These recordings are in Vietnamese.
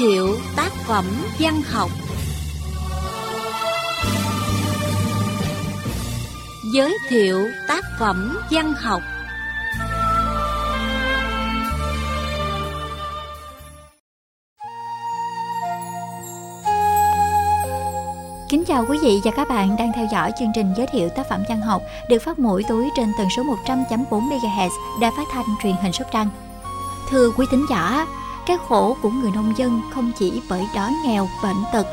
thiệu tác phẩm văn học Giới thiệu tác phẩm văn học Kính chào quý vị và các bạn đang theo dõi chương trình giới thiệu tác phẩm văn học được phát mỗi tối trên tần số 100.4 MHz Đài Phát thanh Truyền hình Sóc Trăng. Thưa quý thính giả, cái khổ của người nông dân không chỉ bởi đói nghèo, bệnh tật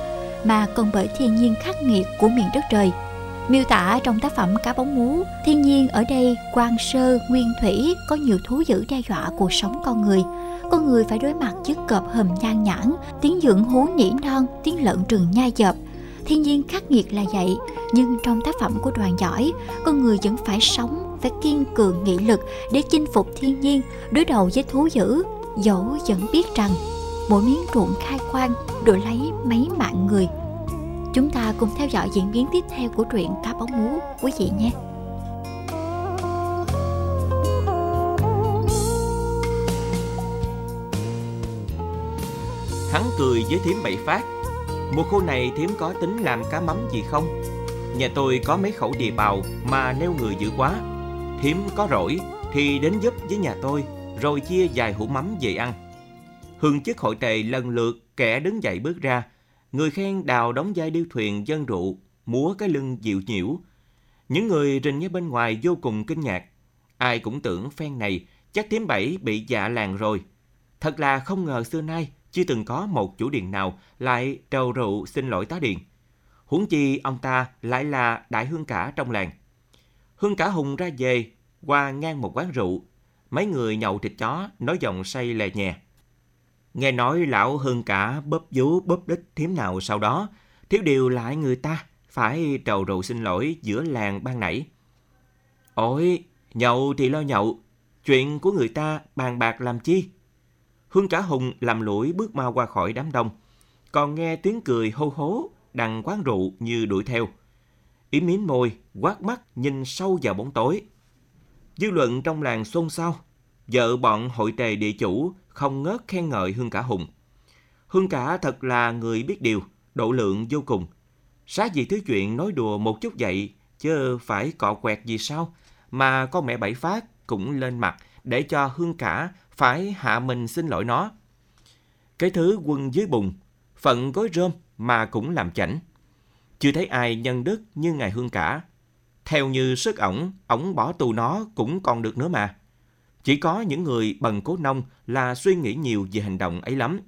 mà còn bởi thiên nhiên khắc nghiệt của miền đất trời. Miêu tả trong tác phẩm Cá bóng mú, thiên nhiên ở đây quang sơ, nguyên thủy có nhiều thú dữ đe dọa cuộc sống con người. Con người phải đối mặt với cọp hầm nhan nhãn, tiếng dưỡng hú nỉ non, tiếng lợn rừng nhai dập, thiên nhiên khắc nghiệt là vậy nhưng trong tác phẩm của đoàn giỏi con người vẫn phải sống phải kiên cường nghị lực để chinh phục thiên nhiên đối đầu với thú dữ dẫu vẫn biết rằng mỗi miếng ruộng khai khoan đổi lấy mấy mạng người chúng ta cùng theo dõi diễn biến tiếp theo của truyện cá bóng múa, quý vị nhé hắn cười với thím bảy phát Mùa khô này thím có tính làm cá mắm gì không? Nhà tôi có mấy khẩu địa bào mà neo người dữ quá. Thím có rỗi thì đến giúp với nhà tôi rồi chia vài hũ mắm về ăn. Hương chức hội tề lần lượt kẻ đứng dậy bước ra. Người khen đào đóng vai điêu thuyền dân rượu, múa cái lưng dịu nhiễu. Những người rình ở bên ngoài vô cùng kinh ngạc. Ai cũng tưởng phen này chắc thím bảy bị dạ làng rồi. Thật là không ngờ xưa nay chưa từng có một chủ điện nào lại trầu rượu xin lỗi tá điện. Huống chi ông ta lại là đại hương cả trong làng. Hương cả hùng ra về, qua ngang một quán rượu. Mấy người nhậu thịt chó, nói giọng say lè nhè. Nghe nói lão hương cả bóp vú bóp đích thiếm nào sau đó, thiếu điều lại người ta phải trầu rầu xin lỗi giữa làng ban nãy. Ôi, nhậu thì lo nhậu, chuyện của người ta bàn bạc làm chi? Hương Cả Hùng làm lũi bước mau qua khỏi đám đông, còn nghe tiếng cười hô hố đằng quán rượu như đuổi theo. Ý miếm môi, quát mắt nhìn sâu vào bóng tối. Dư luận trong làng xôn xao, vợ bọn hội tề địa chủ không ngớt khen ngợi Hương Cả Hùng. Hương Cả thật là người biết điều, độ lượng vô cùng. Sát gì thứ chuyện nói đùa một chút vậy, chứ phải cọ quẹt gì sao, mà con mẹ bảy phát cũng lên mặt để cho Hương Cả phải hạ mình xin lỗi nó. Cái thứ quân dưới bùn, phận gối rơm mà cũng làm chảnh. Chưa thấy ai nhân đức như ngài Hương cả. Theo như sức ổng, ổng bỏ tù nó cũng còn được nữa mà. Chỉ có những người bần cố nông là suy nghĩ nhiều về hành động ấy lắm.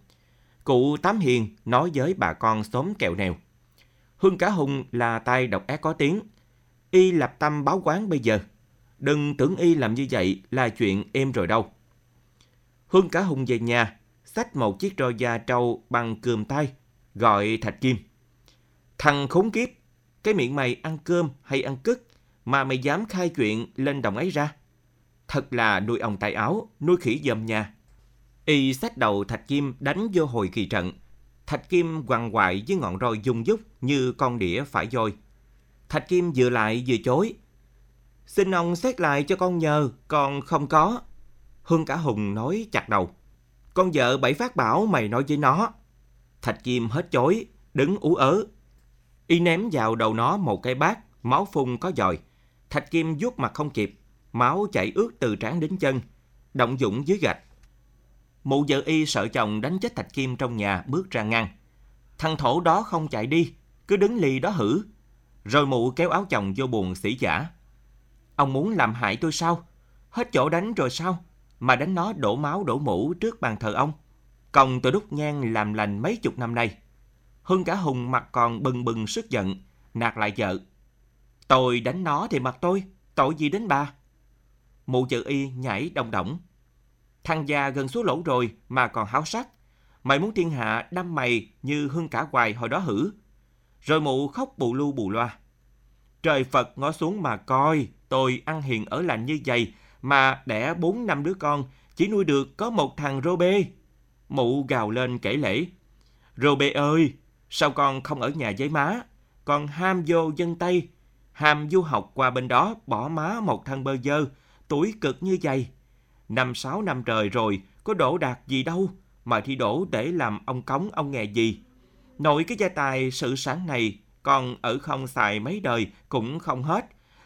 Cụ Tám Hiền nói với bà con xóm kẹo nèo. Hương Cả Hùng là tay độc ác có tiếng. Y lập tâm báo quán bây giờ. Đừng tưởng Y làm như vậy là chuyện êm rồi đâu. Hương cả hùng về nhà, xách một chiếc roi da trâu bằng cườm tay, gọi Thạch Kim. Thằng khốn kiếp, cái miệng mày ăn cơm hay ăn cứt mà mày dám khai chuyện lên đồng ấy ra. Thật là nuôi ông tay áo, nuôi khỉ dầm nhà. Y xách đầu Thạch Kim đánh vô hồi kỳ trận. Thạch Kim quằn quại với ngọn roi dung dúc như con đĩa phải dôi. Thạch Kim vừa lại vừa chối. Xin ông xét lại cho con nhờ, con không có. Hương cả Hùng nói chặt đầu. Con vợ bảy phát bảo mày nói với nó. Thạch Kim hết chối, đứng ú ớ. Y ném vào đầu nó một cái bát, máu phun có dòi. Thạch Kim vuốt mặt không kịp, máu chảy ướt từ trán đến chân, động dũng dưới gạch. Mụ vợ Y sợ chồng đánh chết Thạch Kim trong nhà bước ra ngăn. Thằng thổ đó không chạy đi, cứ đứng lì đó hử. Rồi mụ kéo áo chồng vô buồn xỉ giả. Ông muốn làm hại tôi sao? Hết chỗ đánh rồi sao? mà đánh nó đổ máu đổ mũ trước bàn thờ ông. Còng tôi đúc nhang làm lành mấy chục năm nay. Hưng cả Hùng mặt còn bừng bừng sức giận, nạt lại vợ. Tôi đánh nó thì mặt tôi, tội gì đến bà? Mụ chữ y nhảy đồng động. Thằng già gần xuống lỗ rồi mà còn háo sắc. Mày muốn thiên hạ đâm mày như hương cả hoài hồi đó hử. Rồi mụ khóc bù lu bù loa. Trời Phật ngó xuống mà coi, tôi ăn hiền ở lành như vậy mà đẻ bốn năm đứa con, chỉ nuôi được có một thằng rô bê. Mụ gào lên kể lễ. Rô bê ơi, sao con không ở nhà với má? Con ham vô dân Tây, ham du học qua bên đó bỏ má một thằng bơ dơ, tuổi cực như vậy. Năm sáu năm trời rồi, có đổ đạt gì đâu, mà thi đổ để làm ông cống ông nghề gì. Nội cái gia tài sự sáng này, con ở không xài mấy đời cũng không hết.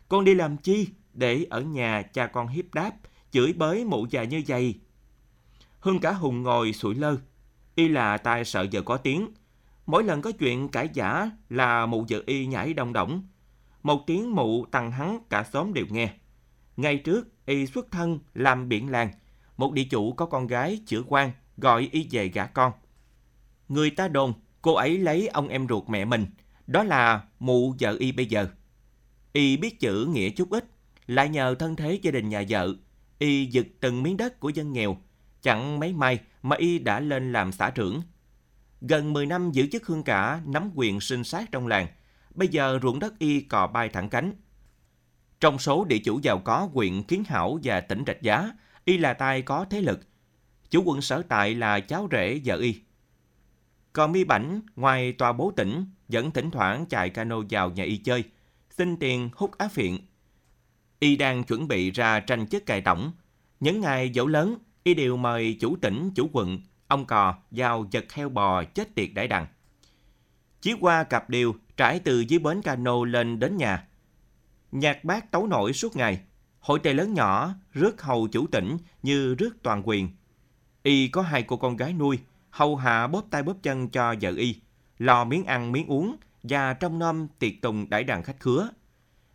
Con đi làm chi để ở nhà cha con hiếp đáp, chửi bới mụ già như vậy. Hương cả Hùng ngồi sủi lơ. Y là tai sợ vợ có tiếng. Mỗi lần có chuyện cãi giả là mụ vợ Y nhảy đông động, một tiếng mụ tăng hắn cả xóm đều nghe. Ngày trước, Y xuất thân làm biển làng. Một địa chủ có con gái chữa quan gọi Y về gả con. Người ta đồn cô ấy lấy ông em ruột mẹ mình. Đó là mụ vợ Y bây giờ. Y biết chữ nghĩa chút ít, lại nhờ thân thế gia đình nhà vợ. Y giật từng miếng đất của dân nghèo, Chẳng mấy may mà y đã lên làm xã trưởng. Gần 10 năm giữ chức hương cả, nắm quyền sinh sát trong làng. Bây giờ ruộng đất y cò bay thẳng cánh. Trong số địa chủ giàu có huyện Kiến Hảo và tỉnh Rạch Giá, y là tay có thế lực. Chủ quận sở tại là cháu rể vợ y. Còn mi bảnh, ngoài tòa bố tỉnh, vẫn thỉnh thoảng chạy cano vào nhà y chơi, xin tiền hút á phiện. Y đang chuẩn bị ra tranh chức cài tổng. Những ngày dỗ lớn, y đều mời chủ tỉnh, chủ quận, ông cò giao giật heo bò chết tiệt đãi đằng. Chiếc qua cặp điều trải từ dưới bến cano lên đến nhà. Nhạc bác tấu nổi suốt ngày, hội tề lớn nhỏ, rước hầu chủ tỉnh như rước toàn quyền. Y có hai cô con gái nuôi, hầu hạ bóp tay bóp chân cho vợ y, lo miếng ăn miếng uống và trong nom tiệc tùng đãi đàn khách khứa.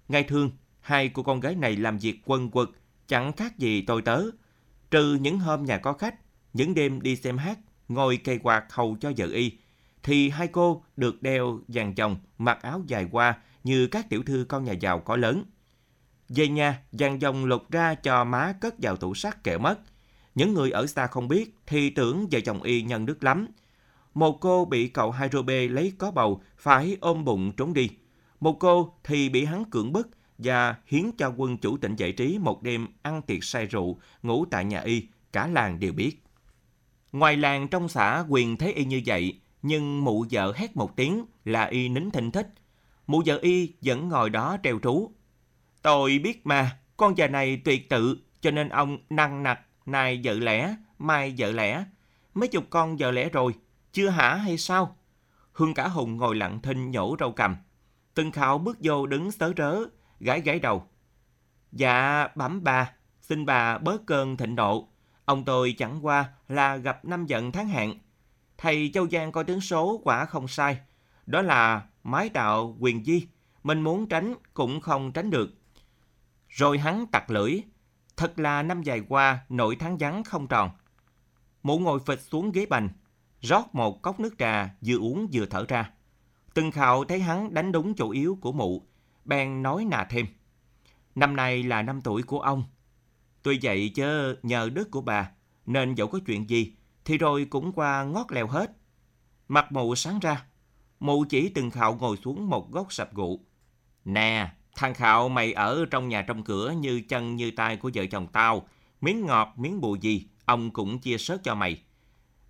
Ngày thường, hai cô con gái này làm việc quân quật, chẳng khác gì tôi tớ, Trừ những hôm nhà có khách, những đêm đi xem hát, ngồi cây quạt hầu cho vợ y, thì hai cô được đeo vàng chồng, mặc áo dài qua như các tiểu thư con nhà giàu có lớn. Về nhà, vàng dòng lục ra cho má cất vào tủ sắt kẹo mất. Những người ở xa không biết thì tưởng vợ chồng y nhân đức lắm. Một cô bị cậu Hydrobe lấy có bầu phải ôm bụng trốn đi. Một cô thì bị hắn cưỡng bức và hiến cho quân chủ tỉnh giải trí một đêm ăn tiệc say rượu, ngủ tại nhà y, cả làng đều biết. Ngoài làng trong xã quyền thấy y như vậy, nhưng mụ vợ hét một tiếng là y nín thinh thích. Mụ vợ y vẫn ngồi đó treo trú. Tôi biết mà, con già này tuyệt tự, cho nên ông năng nặc, nay vợ lẽ, mai vợ lẽ. Mấy chục con vợ lẽ rồi, chưa hả hay sao? Hương cả Hùng ngồi lặng thinh nhổ râu cầm. Từng khảo bước vô đứng sớ rớ, gái gái đầu. Dạ, bẩm bà, xin bà bớt cơn thịnh nộ. Ông tôi chẳng qua là gặp năm giận tháng hạn. Thầy Châu Giang coi tướng số quả không sai. Đó là mái đạo quyền di. Mình muốn tránh cũng không tránh được. Rồi hắn tặc lưỡi. Thật là năm dài qua nội tháng vắng không tròn. Mụ ngồi phịch xuống ghế bành. Rót một cốc nước trà vừa uống vừa thở ra. Từng khảo thấy hắn đánh đúng chỗ yếu của mụ bèn nói nà thêm. Năm nay là năm tuổi của ông. Tuy vậy chớ nhờ đức của bà, nên dẫu có chuyện gì, thì rồi cũng qua ngót lèo hết. Mặt mụ sáng ra, mụ chỉ từng khạo ngồi xuống một góc sập gụ. Nè, thằng khạo mày ở trong nhà trong cửa như chân như tay của vợ chồng tao, miếng ngọt miếng bù gì, ông cũng chia sớt cho mày.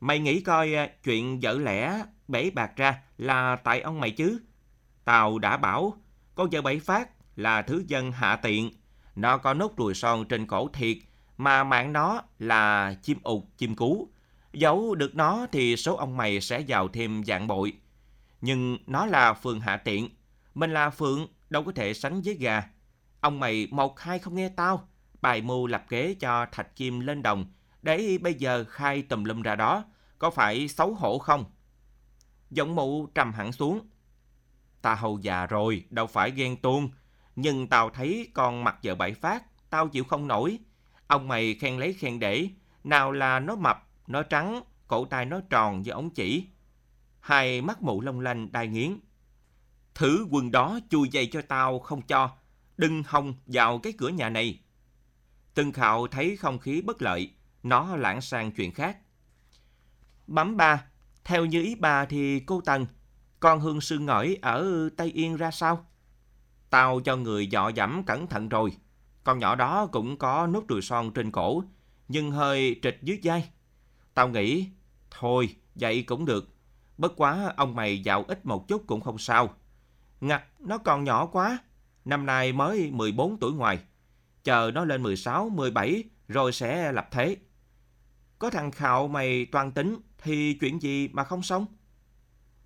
Mày nghĩ coi à, chuyện dở lẽ bể bạc ra là tại ông mày chứ. Tao đã bảo con vợ bảy phát là thứ dân hạ tiện. Nó có nốt ruồi son trên cổ thiệt, mà mạng nó là chim ụt, chim cú. Giấu được nó thì số ông mày sẽ giàu thêm dạng bội. Nhưng nó là phường hạ tiện. Mình là phượng, đâu có thể sánh với gà. Ông mày một hai không nghe tao. Bài mưu lập kế cho thạch kim lên đồng. Để bây giờ khai tùm lum ra đó. Có phải xấu hổ không? Giọng mụ trầm hẳn xuống. Ta hầu già rồi, đâu phải ghen tuông. Nhưng tao thấy con mặt vợ bảy phát, tao chịu không nổi. Ông mày khen lấy khen để, nào là nó mập, nó trắng, cổ tay nó tròn như ống chỉ. Hai mắt mụ long lanh đai nghiến. Thử quần đó chui dây cho tao không cho, đừng hòng vào cái cửa nhà này. Từng khạo thấy không khí bất lợi, nó lãng sang chuyện khác. Bấm ba, theo như ý bà thì cô Tần con Hương Sư Ngõi ở Tây Yên ra sao? Tao cho người dọ dẫm cẩn thận rồi. Con nhỏ đó cũng có nốt ruồi son trên cổ, nhưng hơi trịch dưới vai. Tao nghĩ, thôi, vậy cũng được. Bất quá ông mày dạo ít một chút cũng không sao. Ngặt, nó còn nhỏ quá. Năm nay mới 14 tuổi ngoài. Chờ nó lên 16, 17 rồi sẽ lập thế. Có thằng Khạo mày toan tính, thì chuyện gì mà không xong?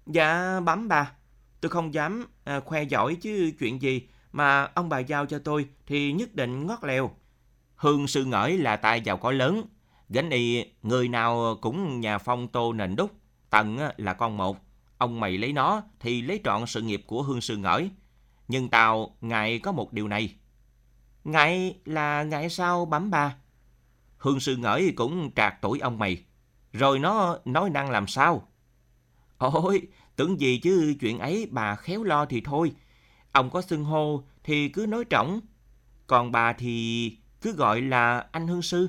Dạ bấm bà, tôi không dám à, khoe giỏi chứ chuyện gì mà ông bà giao cho tôi thì nhất định ngót lèo. Hương sư ngởi là tài giàu có lớn, gánh y người nào cũng nhà phong tô nền đúc, tần là con một. Ông mày lấy nó thì lấy trọn sự nghiệp của Hương sư ngởi. Nhưng tao ngài có một điều này. ngài là ngài sao bấm bà? Hương sư ngởi cũng trạc tuổi ông mày. Rồi nó nói năng làm sao? Ôi, tưởng gì chứ chuyện ấy bà khéo lo thì thôi. Ông có xưng hô thì cứ nói trọng. Còn bà thì cứ gọi là anh hương sư.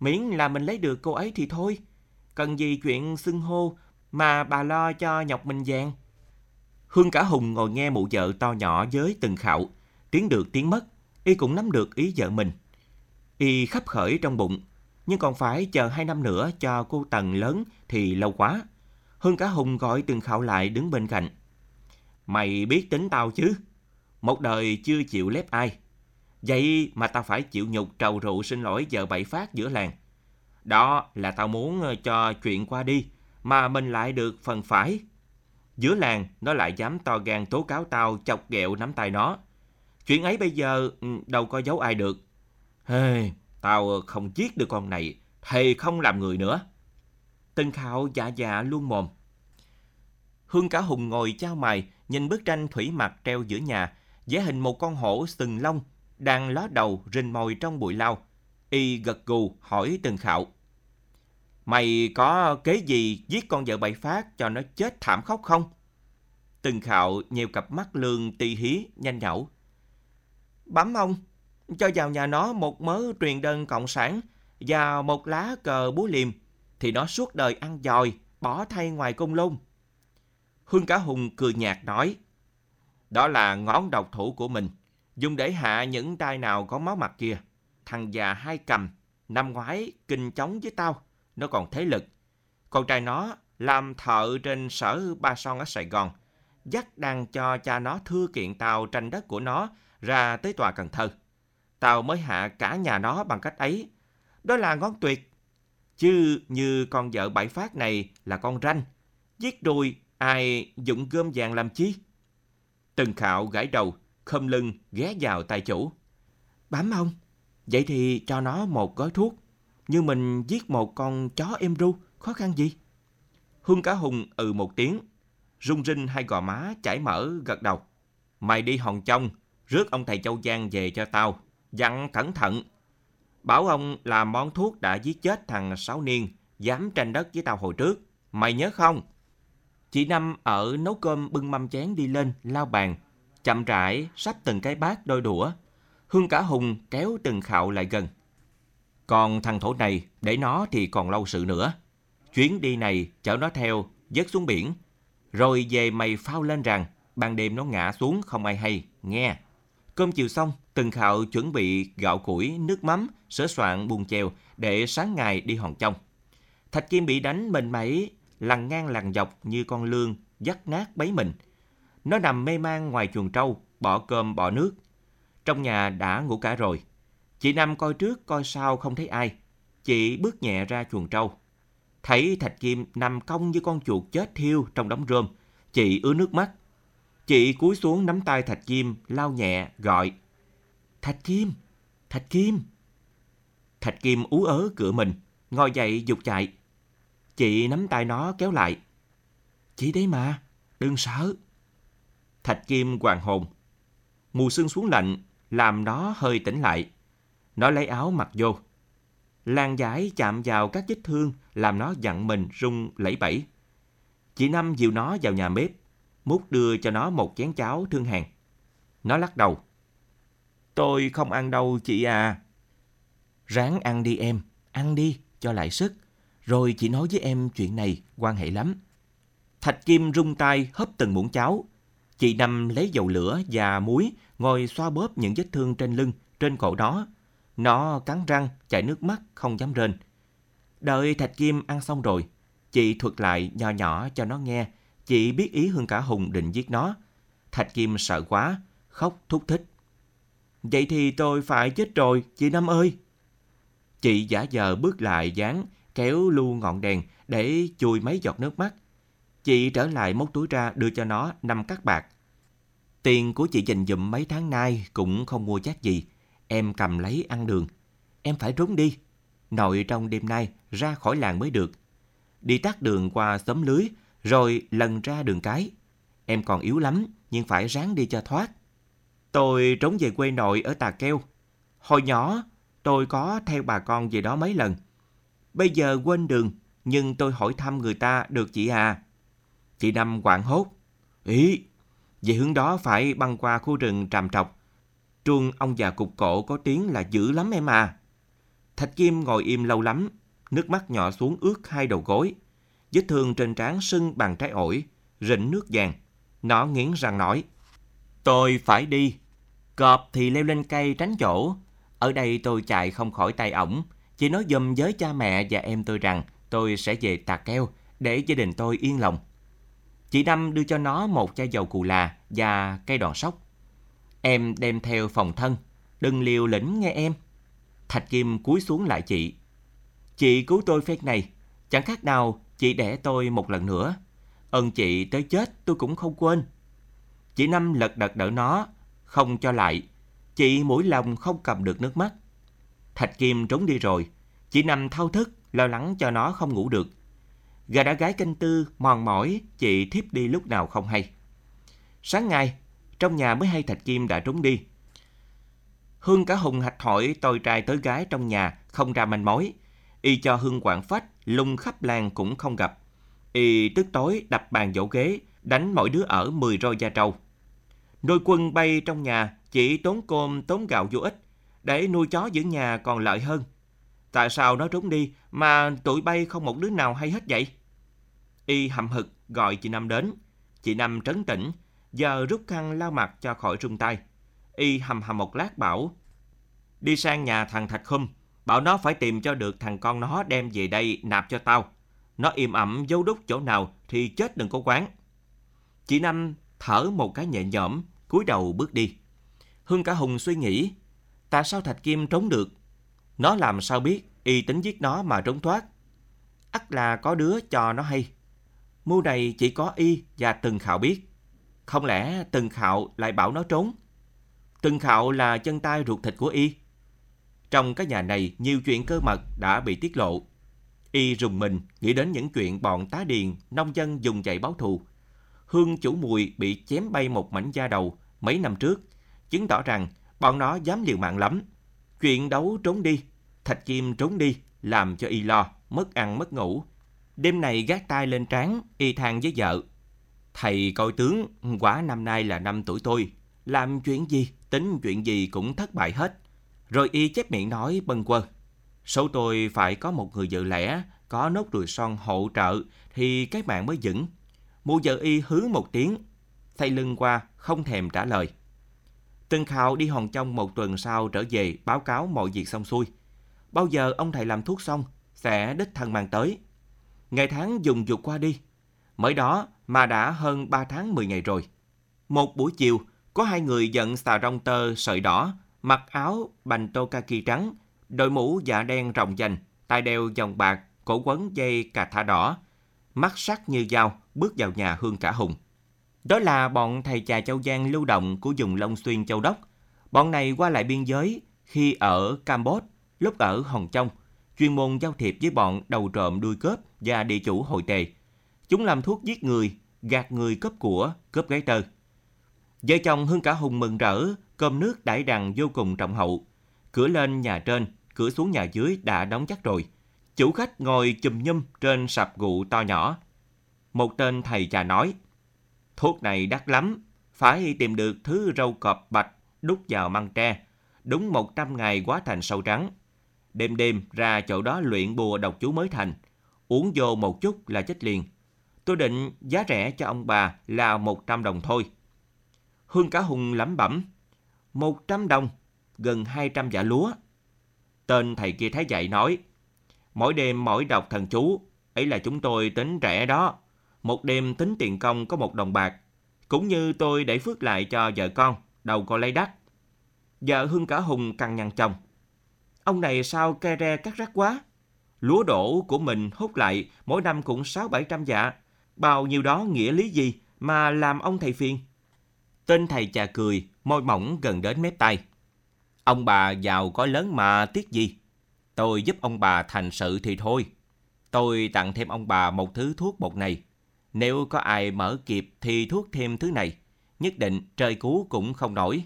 Miễn là mình lấy được cô ấy thì thôi. Cần gì chuyện xưng hô mà bà lo cho nhọc mình vàng. Hương cả Hùng ngồi nghe mụ vợ to nhỏ với từng khạo. Tiếng được tiếng mất, y cũng nắm được ý vợ mình. Y khắp khởi trong bụng, nhưng còn phải chờ hai năm nữa cho cô Tần lớn thì lâu quá. Hương cả Hùng gọi từng khảo lại đứng bên cạnh. Mày biết tính tao chứ? Một đời chưa chịu lép ai. Vậy mà tao phải chịu nhục trầu rượu xin lỗi vợ bảy phát giữa làng. Đó là tao muốn ờ, cho chuyện qua đi, mà mình lại được phần phải. Giữa làng, nó lại dám to gan tố cáo tao chọc ghẹo nắm tay nó. Chuyện ấy bây giờ ừ, đâu có giấu ai được. Hey, tao không giết được con này, thầy không làm người nữa. Tân Khảo dạ dạ luôn mồm. Hương cả Hùng ngồi trao mày, nhìn bức tranh thủy mặc treo giữa nhà, vẽ hình một con hổ sừng lông đang ló đầu rình mồi trong bụi lau. Y gật gù hỏi Tần Khảo. Mày có kế gì giết con vợ bậy phát cho nó chết thảm khóc không? Tần Khảo nheo cặp mắt lương tì hí, nhanh nhẩu. Bấm ông, cho vào nhà nó một mớ truyền đơn cộng sản và một lá cờ búa liềm thì nó suốt đời ăn dòi, bỏ thay ngoài cung lung. Hương Cả Hùng cười nhạt nói, đó là ngón độc thủ của mình, dùng để hạ những trai nào có máu mặt kia. Thằng già hai cầm, năm ngoái kinh chống với tao, nó còn thế lực. Con trai nó làm thợ trên sở Ba Son ở Sài Gòn, dắt đang cho cha nó thưa kiện tao tranh đất của nó ra tới tòa Cần Thơ. Tao mới hạ cả nhà nó bằng cách ấy. Đó là ngón tuyệt Chứ như con vợ bảy phát này là con ranh. Giết rồi ai dụng gươm vàng làm chi? Từng khạo gãi đầu, khom lưng ghé vào tay chủ. Bám ông, vậy thì cho nó một gói thuốc. Như mình giết một con chó em ru, khó khăn gì? Hương cá hùng ừ một tiếng, rung rinh hai gò má chảy mở gật đầu. Mày đi hòn trong, rước ông thầy Châu Giang về cho tao. Dặn cẩn thận, Bảo ông là món thuốc đã giết chết thằng Sáu Niên, dám tranh đất với tao hồi trước. Mày nhớ không? Chị Năm ở nấu cơm bưng mâm chén đi lên, lao bàn. Chậm rãi, sắp từng cái bát đôi đũa. Hương cả Hùng kéo từng khạo lại gần. Còn thằng thổ này, để nó thì còn lâu sự nữa. Chuyến đi này chở nó theo, dứt xuống biển. Rồi về mày phao lên rằng, ban đêm nó ngã xuống không ai hay, nghe. Cơm chiều xong, Từng Khạo chuẩn bị gạo củi, nước mắm, sửa soạn buồn chèo để sáng ngày đi hòn trong. Thạch Kim bị đánh mình mẩy, lằn ngang lằn dọc như con lương, dắt nát bấy mình. Nó nằm mê man ngoài chuồng trâu, bỏ cơm bỏ nước. Trong nhà đã ngủ cả rồi. Chị Năm coi trước coi sau không thấy ai. Chị bước nhẹ ra chuồng trâu. Thấy Thạch Kim nằm cong như con chuột chết thiêu trong đống rơm. Chị ứa nước mắt. Chị cúi xuống nắm tay Thạch Kim, lau nhẹ, gọi. Thạch Kim! Thạch Kim! Thạch Kim ú ớ cửa mình, ngồi dậy dục chạy. Chị nắm tay nó kéo lại. Chị đấy mà, đừng sợ. Thạch Kim hoàng hồn. Mùa sương xuống lạnh, làm nó hơi tỉnh lại. Nó lấy áo mặc vô. Lan giải chạm vào các vết thương, làm nó dặn mình rung lẫy bẫy. Chị Năm dìu nó vào nhà bếp, múc đưa cho nó một chén cháo thương hàng. Nó lắc đầu. Tôi không ăn đâu chị à. Ráng ăn đi em, ăn đi, cho lại sức. Rồi chị nói với em chuyện này, quan hệ lắm. Thạch Kim rung tay hấp từng muỗng cháo. Chị Năm lấy dầu lửa và muối, ngồi xoa bóp những vết thương trên lưng, trên cổ đó. Nó cắn răng, chảy nước mắt, không dám rên. Đợi Thạch Kim ăn xong rồi, chị thuật lại nhỏ nhỏ cho nó nghe. Chị biết ý Hương Cả Hùng định giết nó. Thạch Kim sợ quá, khóc thúc thích. Vậy thì tôi phải chết rồi, chị Năm ơi. Chị giả giờ bước lại dáng, kéo lu ngọn đèn để chùi mấy giọt nước mắt. Chị trở lại móc túi ra đưa cho nó năm cắt bạc. Tiền của chị dành dụm mấy tháng nay cũng không mua chắc gì. Em cầm lấy ăn đường. Em phải trốn đi. Nội trong đêm nay ra khỏi làng mới được. Đi tắt đường qua xóm lưới, rồi lần ra đường cái. Em còn yếu lắm, nhưng phải ráng đi cho thoát. Tôi trốn về quê nội ở Tà Keo. Hồi nhỏ, tôi có theo bà con về đó mấy lần. Bây giờ quên đường, nhưng tôi hỏi thăm người ta được chị à. Chị Năm quảng hốt. Ý, về hướng đó phải băng qua khu rừng tràm trọc. Truông ông già cục cổ có tiếng là dữ lắm em à. Thạch Kim ngồi im lâu lắm, nước mắt nhỏ xuống ướt hai đầu gối. Vết thương trên trán sưng bằng trái ổi, rịnh nước vàng. Nó nghiến răng nói. Tôi phải đi. Cọp thì leo lên cây tránh chỗ. Ở đây tôi chạy không khỏi tay ổng. Chỉ nói dùm với cha mẹ và em tôi rằng tôi sẽ về tà keo để gia đình tôi yên lòng. Chị Năm đưa cho nó một chai dầu cù là và cây đòn sóc. Em đem theo phòng thân, đừng liều lĩnh nghe em. Thạch Kim cúi xuống lại chị. Chị cứu tôi phép này, chẳng khác nào chị đẻ tôi một lần nữa. Ơn chị tới chết tôi cũng không quên. Chị Năm lật đật đỡ nó, không cho lại. Chị mũi lòng không cầm được nước mắt. Thạch Kim trốn đi rồi. Chị Năm thao thức, lo lắng cho nó không ngủ được. Gà đã gái canh tư, mòn mỏi, chị thiếp đi lúc nào không hay. Sáng ngày, trong nhà mới hay Thạch Kim đã trốn đi. Hương cả hùng hạch hỏi tôi trai tới gái trong nhà, không ra manh mối. Y cho Hương quảng phách, lung khắp làng cũng không gặp. Y tức tối đập bàn dỗ ghế, đánh mỗi đứa ở 10 roi da trâu. Nuôi quân bay trong nhà chỉ tốn cơm tốn gạo vô ích, để nuôi chó giữ nhà còn lợi hơn. Tại sao nó trốn đi mà tụi bay không một đứa nào hay hết vậy? Y hậm hực gọi chị Năm đến. Chị Năm trấn tĩnh, giờ rút khăn lau mặt cho khỏi rung tay. Y hầm hầm một lát bảo, đi sang nhà thằng Thạch Khum, bảo nó phải tìm cho được thằng con nó đem về đây nạp cho tao. Nó im ẩm giấu đúc chỗ nào thì chết đừng có quán. Chị Năm thở một cái nhẹ nhõm, cúi đầu bước đi. Hương cả Hùng suy nghĩ, tại sao Thạch Kim trốn được? Nó làm sao biết y tính giết nó mà trốn thoát? ắt là có đứa cho nó hay. Mưu này chỉ có y và Từng Khạo biết. Không lẽ Từng Khạo lại bảo nó trốn? Từng Khạo là chân tay ruột thịt của y. Trong cái nhà này, nhiều chuyện cơ mật đã bị tiết lộ. Y rùng mình nghĩ đến những chuyện bọn tá điền, nông dân dùng chạy báo thù. Hương chủ mùi bị chém bay một mảnh da đầu mấy năm trước, chứng tỏ rằng bọn nó dám liều mạng lắm. Chuyện đấu trốn đi, Thạch Kim trốn đi, làm cho y lo, mất ăn mất ngủ. Đêm này gác tay lên trán, y than với vợ. Thầy coi tướng, quả năm nay là năm tuổi tôi. Làm chuyện gì, tính chuyện gì cũng thất bại hết. Rồi y chép miệng nói bâng quơ. Số tôi phải có một người vợ lẽ, có nốt ruồi son hỗ trợ thì cái mạng mới vững. Mụ vợ y hứ một tiếng, thay lưng qua, không thèm trả lời. Tân Khảo đi Hòn Trong một tuần sau trở về báo cáo mọi việc xong xuôi. Bao giờ ông thầy làm thuốc xong, sẽ đích thân mang tới. Ngày tháng dùng dục qua đi. Mới đó mà đã hơn 3 tháng 10 ngày rồi. Một buổi chiều, có hai người giận xà rong tơ sợi đỏ, mặc áo bành tô kaki trắng, đội mũ dạ đen rộng dành, tai đeo vòng bạc, cổ quấn dây cà tha đỏ, mắt sắc như dao, bước vào nhà Hương Cả Hùng. Đó là bọn thầy trà Châu Giang lưu động của vùng Long Xuyên Châu Đốc. Bọn này qua lại biên giới khi ở Campuchia, lúc ở Hồng Kông, chuyên môn giao thiệp với bọn đầu trộm đuôi cướp và địa chủ hội tề. Chúng làm thuốc giết người, gạt người cướp của, cướp gái tơ. Vợ chồng Hương Cả Hùng mừng rỡ, cơm nước đãi đằng vô cùng trọng hậu. Cửa lên nhà trên, cửa xuống nhà dưới đã đóng chắc rồi. Chủ khách ngồi chùm nhum trên sạp gụ to nhỏ. Một tên thầy trà nói, Thuốc này đắt lắm, phải tìm được thứ râu cọp bạch đút vào măng tre. Đúng 100 ngày quá thành sâu trắng. Đêm đêm ra chỗ đó luyện bùa độc chú mới thành. Uống vô một chút là chết liền. Tôi định giá rẻ cho ông bà là 100 đồng thôi. Hương Cá Hùng lẩm bẩm. 100 đồng, gần 200 giả dạ lúa. Tên thầy kia thấy vậy nói. Mỗi đêm mỗi đọc thần chú, ấy là chúng tôi tính rẻ đó. Một đêm tính tiền công có một đồng bạc. Cũng như tôi để phước lại cho vợ con, đâu có lấy đắt. Vợ Hương Cả Hùng căng nhăn chồng. Ông này sao ke re cắt rắc quá? Lúa đổ của mình hút lại mỗi năm cũng 6-700 dạ. Bao nhiêu đó nghĩa lý gì mà làm ông thầy phiền? Tên thầy chà cười, môi mỏng gần đến mép tay. Ông bà giàu có lớn mà tiếc gì? Tôi giúp ông bà thành sự thì thôi. Tôi tặng thêm ông bà một thứ thuốc bột này. Nếu có ai mở kịp thì thuốc thêm thứ này. Nhất định trời cứu cũng không nổi.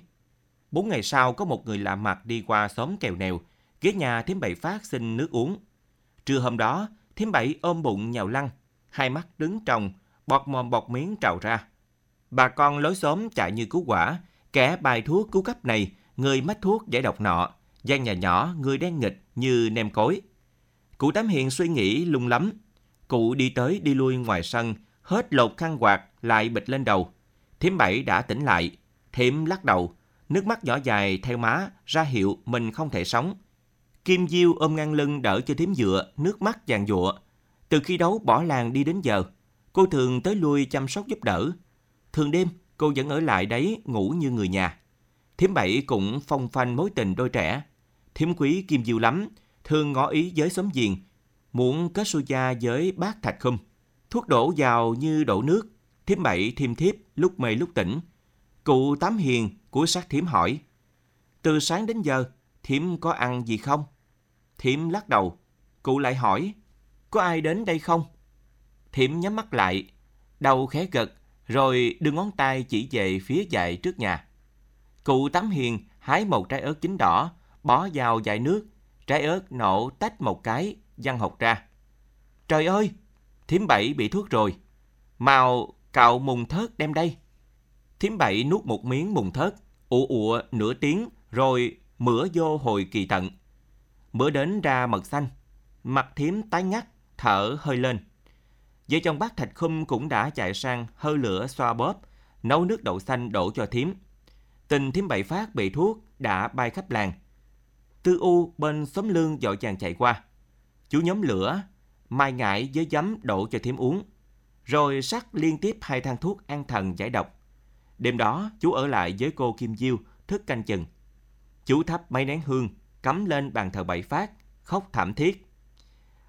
Bốn ngày sau có một người lạ mặt đi qua xóm kèo nèo, Ghế nhà thím bảy phát xin nước uống. Trưa hôm đó, thím bảy ôm bụng nhào lăn, hai mắt đứng tròng, bọt mồm bọt miếng trào ra. Bà con lối xóm chạy như cứu quả, kẻ bài thuốc cứu cấp này, người mách thuốc giải độc nọ, gian nhà nhỏ người đen nghịch như nem cối. Cụ Tám Hiền suy nghĩ lung lắm. Cụ đi tới đi lui ngoài sân, hết lột khăn quạt lại bịch lên đầu. Thiếm bảy đã tỉnh lại. Thiếm lắc đầu, nước mắt nhỏ dài theo má ra hiệu mình không thể sống. Kim Diêu ôm ngang lưng đỡ cho Thím dựa, nước mắt vàng dụa. Từ khi đấu bỏ làng đi đến giờ, cô thường tới lui chăm sóc giúp đỡ. Thường đêm, cô vẫn ở lại đấy ngủ như người nhà. Thím bảy cũng phong phanh mối tình đôi trẻ. Thím quý Kim Diêu lắm, thường ngỏ ý với xóm giềng, muốn kết xu gia với bác Thạch Khum. Thuốc đổ vào như đổ nước, Thím bảy thiêm thiếp lúc mê lúc tỉnh. Cụ Tám Hiền của sát Thím hỏi, từ sáng đến giờ, Thím có ăn gì không? Thiểm lắc đầu, cụ lại hỏi, có ai đến đây không? Thiểm nhắm mắt lại, đầu khẽ gật, rồi đưa ngón tay chỉ về phía dạy trước nhà. Cụ Tám Hiền hái một trái ớt chín đỏ, bỏ vào dại nước, trái ớt nổ tách một cái, văng hột ra. Trời ơi, Thiểm bảy bị thuốc rồi. Màu cạo mùng thớt đem đây. Thiểm bảy nuốt một miếng mùng thớt, ụ ụa nửa tiếng rồi mửa vô hồi kỳ tận bữa đến ra mật xanh, mặt thím tái ngắt, thở hơi lên. Vợ chồng bác Thạch Khum cũng đã chạy sang hơi lửa xoa bóp, nấu nước đậu xanh đổ cho thím. Tình thím bảy phát bị thuốc đã bay khắp làng. Tư U bên xóm lương dội chàng chạy qua. Chú nhóm lửa, mai ngại với giấm đổ cho thím uống. Rồi sắc liên tiếp hai thang thuốc an thần giải độc. Đêm đó, chú ở lại với cô Kim Diêu, thức canh chừng. Chú thắp mấy nén hương, cắm lên bàn thờ bảy phát, khóc thảm thiết.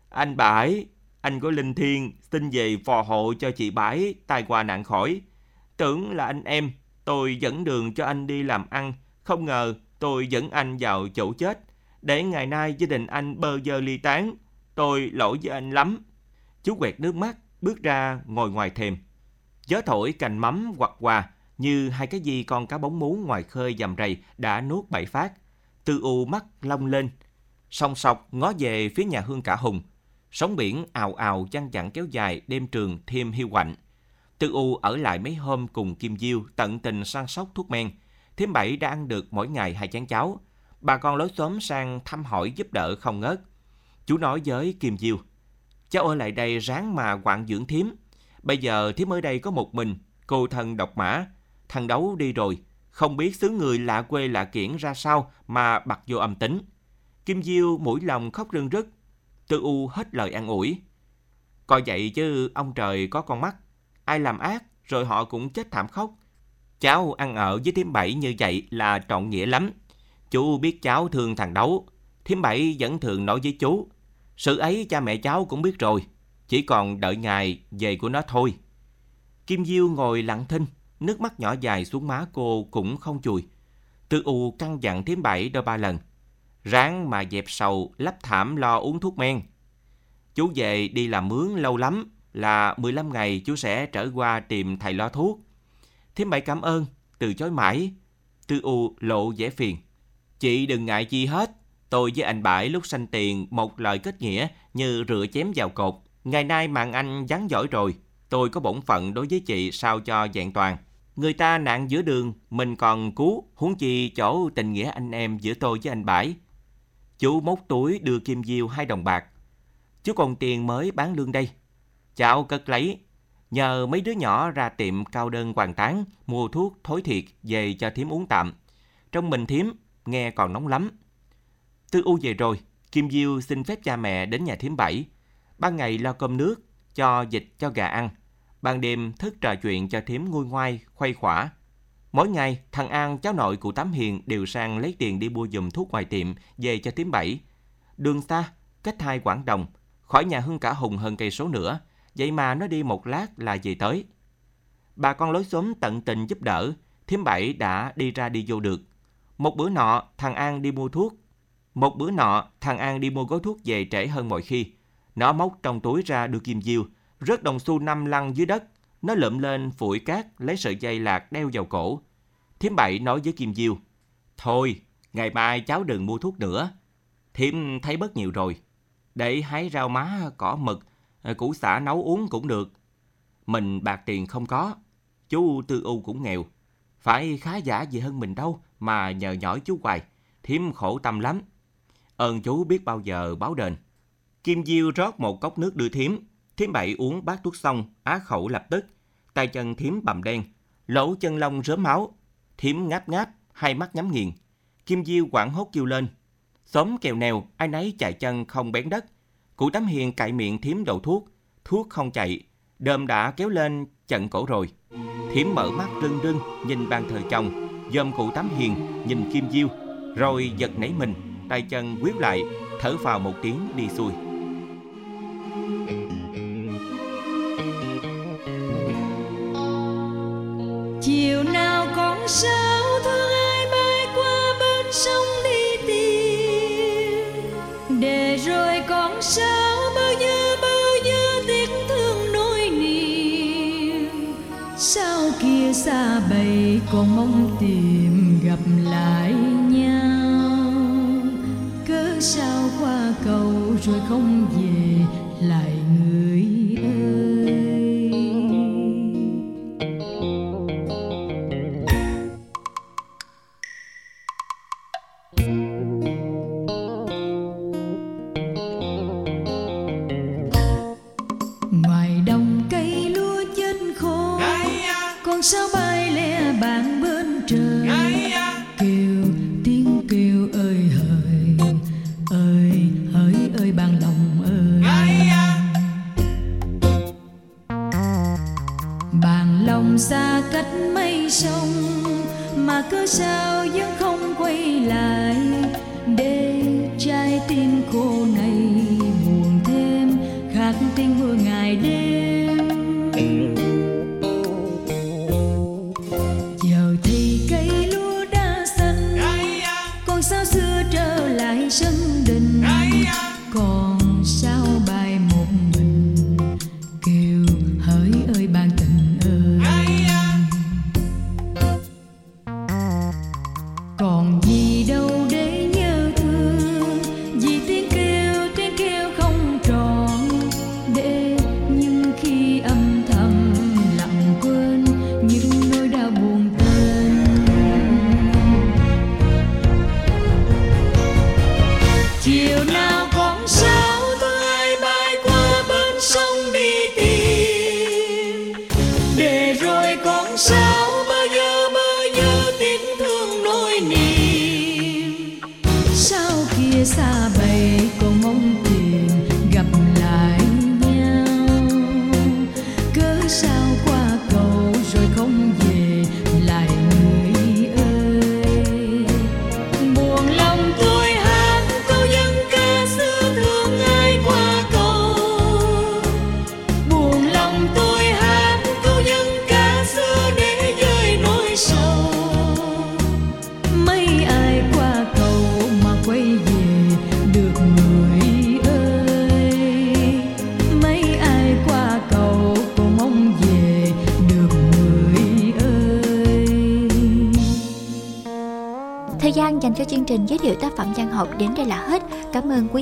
Anh Bãi, anh có linh thiêng xin về phò hộ cho chị Bãi tai qua nạn khỏi. Tưởng là anh em, tôi dẫn đường cho anh đi làm ăn, không ngờ tôi dẫn anh vào chỗ chết. Để ngày nay gia đình anh bơ dơ ly tán, tôi lỗi với anh lắm. Chú quẹt nước mắt, bước ra ngồi ngoài thềm. Gió thổi cành mắm hoặc quà như hai cái gì con cá bóng mú ngoài khơi dầm rầy đã nuốt bảy phát. Tư u mắt long lên, song sọc ngó về phía nhà hương cả hùng. Sóng biển ào ào chăn chặn kéo dài đêm trường thêm hiu quạnh. Tư U ở lại mấy hôm cùng Kim Diêu tận tình săn sóc thuốc men. Thím Bảy đã ăn được mỗi ngày hai chén cháo. Bà con lối xóm sang thăm hỏi giúp đỡ không ngớt. Chú nói với Kim Diêu, cháu ở lại đây ráng mà quạng dưỡng thím. Bây giờ thím ở đây có một mình, cô thân độc mã. Thằng đấu đi rồi, không biết xứ người lạ quê lạ kiển ra sao mà bật vô âm tính. Kim Diêu mũi lòng khóc rưng rức, Tư U hết lời an ủi. Coi vậy chứ ông trời có con mắt. Ai làm ác rồi họ cũng chết thảm khốc. Cháu ăn ở với thím bảy như vậy là trọn nghĩa lắm. Chú biết cháu thương thằng đấu. Thím bảy vẫn thường nói với chú. Sự ấy cha mẹ cháu cũng biết rồi. Chỉ còn đợi ngày về của nó thôi. Kim Diêu ngồi lặng thinh. Nước mắt nhỏ dài xuống má cô cũng không chùi. Tư U căng dặn thím bảy đôi ba lần. Ráng mà dẹp sầu, lắp thảm lo uống thuốc men. Chú về đi làm mướn lâu lắm, là 15 ngày chú sẽ trở qua tìm thầy lo thuốc. Thím bảy cảm ơn, từ chối mãi. Tư U lộ vẻ phiền. Chị đừng ngại chi hết. Tôi với anh Bãi lúc sanh tiền một lời kết nghĩa như rửa chém vào cột. Ngày nay mạng anh vắng giỏi rồi. Tôi có bổn phận đối với chị sao cho vẹn toàn. Người ta nạn giữa đường, mình còn cứu, huống chi chỗ tình nghĩa anh em giữa tôi với anh Bãi. Chú móc túi đưa Kim Diêu hai đồng bạc. Chú còn tiền mới bán lương đây. Chào cất lấy. Nhờ mấy đứa nhỏ ra tiệm cao đơn hoàng tán mua thuốc thối thiệt về cho thím uống tạm. Trong mình thím, nghe còn nóng lắm. Tư U về rồi, Kim Diêu xin phép cha mẹ đến nhà thím bảy. Ban ngày lo cơm nước, cho dịch cho gà ăn. Ban đêm thức trò chuyện cho thím nguôi ngoai, khuây khỏa. Mỗi ngày, thằng An, cháu nội cụ Tám Hiền đều sang lấy tiền đi mua dùm thuốc ngoài tiệm về cho thím bảy. Đường xa, cách hai Quảng Đồng, khỏi nhà Hưng cả Hùng hơn cây số nữa, vậy mà nó đi một lát là về tới. Bà con lối xóm tận tình giúp đỡ, thím bảy đã đi ra đi vô được. Một bữa nọ, thằng An đi mua thuốc. Một bữa nọ, thằng An đi mua gói thuốc về trễ hơn mọi khi. Nó móc trong túi ra đưa kim diêu, rớt đồng xu năm lăn dưới đất. Nó lượm lên phủi cát, lấy sợi dây lạc đeo vào cổ. Thiếm bảy nói với Kim Diêu, Thôi, ngày mai cháu đừng mua thuốc nữa. Thiếm thấy bớt nhiều rồi. Để hái rau má, cỏ mực, củ xả nấu uống cũng được. Mình bạc tiền không có. Chú Tư U cũng nghèo. Phải khá giả gì hơn mình đâu mà nhờ nhỏi chú hoài. Thiếm khổ tâm lắm. Ơn chú biết bao giờ báo đền. Kim Diêu rót một cốc nước đưa Thiếm. Thím bảy uống bát thuốc xong, á khẩu lập tức. Tay chân thím bầm đen, lỗ chân lông rớm máu. Thím ngáp ngáp, hai mắt nhắm nghiền. Kim Diêu quảng hốt kêu lên. Xóm kèo nèo, ai nấy chạy chân không bén đất. Cụ Tám Hiền cạy miệng thím đầu thuốc. Thuốc không chạy, đơm đã kéo lên chặn cổ rồi. Thiếm mở mắt rưng rưng, nhìn bàn thờ chồng, dòm cụ Tám Hiền, nhìn Kim Diêu, rồi giật nảy mình, tay chân quyết lại, thở vào một tiếng đi xuôi. Xa bầy còn mong tìm gặp lại nhau. Cớ sao qua cầu rồi không về?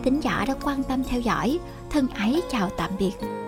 Quý thính giả đã quan tâm theo dõi. Thân ái chào tạm biệt.